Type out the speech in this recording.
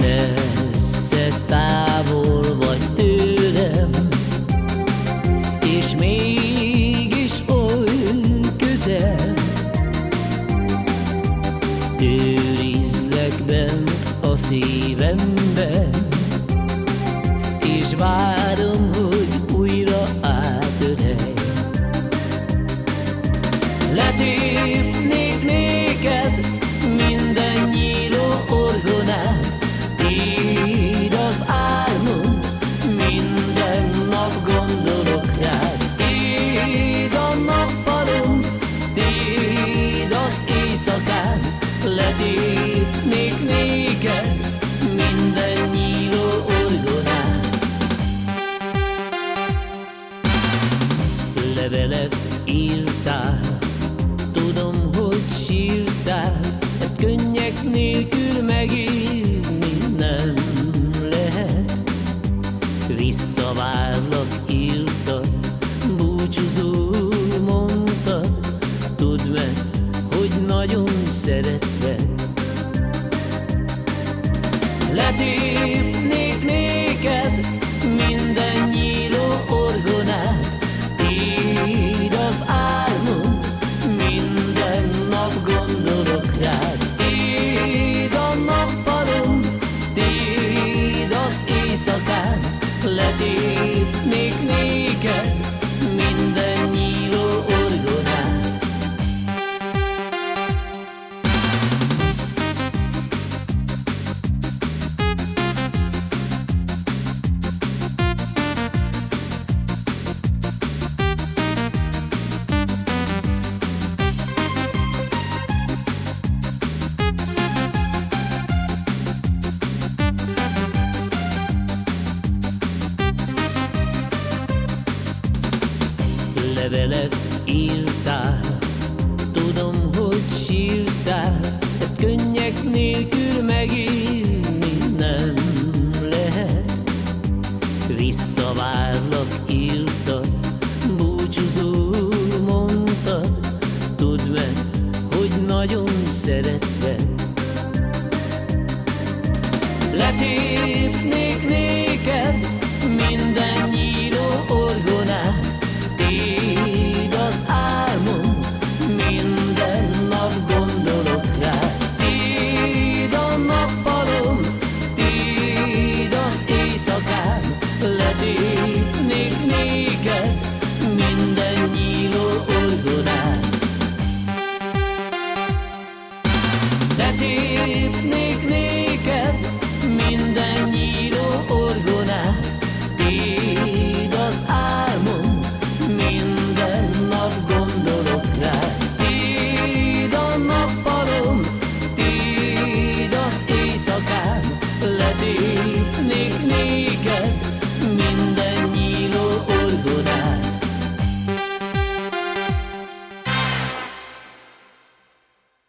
messze távol vagy tőlem, és mégis oly közel. Őrizlek benn a szívemben, és vár. Levelet írtál, tudom, hogy sírtál, ezt könnyek nélkül megírni nem lehet. Visszavárlak, írtad, búcsúzó mondtad, tudd meg, hogy nagyon szeretlek. Letépnék néked Levelet írtál, tudom, hogy sírtál, ezt könnyek nélkül megírni nem lehet. Visszavárlak, írtad, búcsúzó mondtad, tudd meg, hogy nagyon szeretlek. Letépnék néked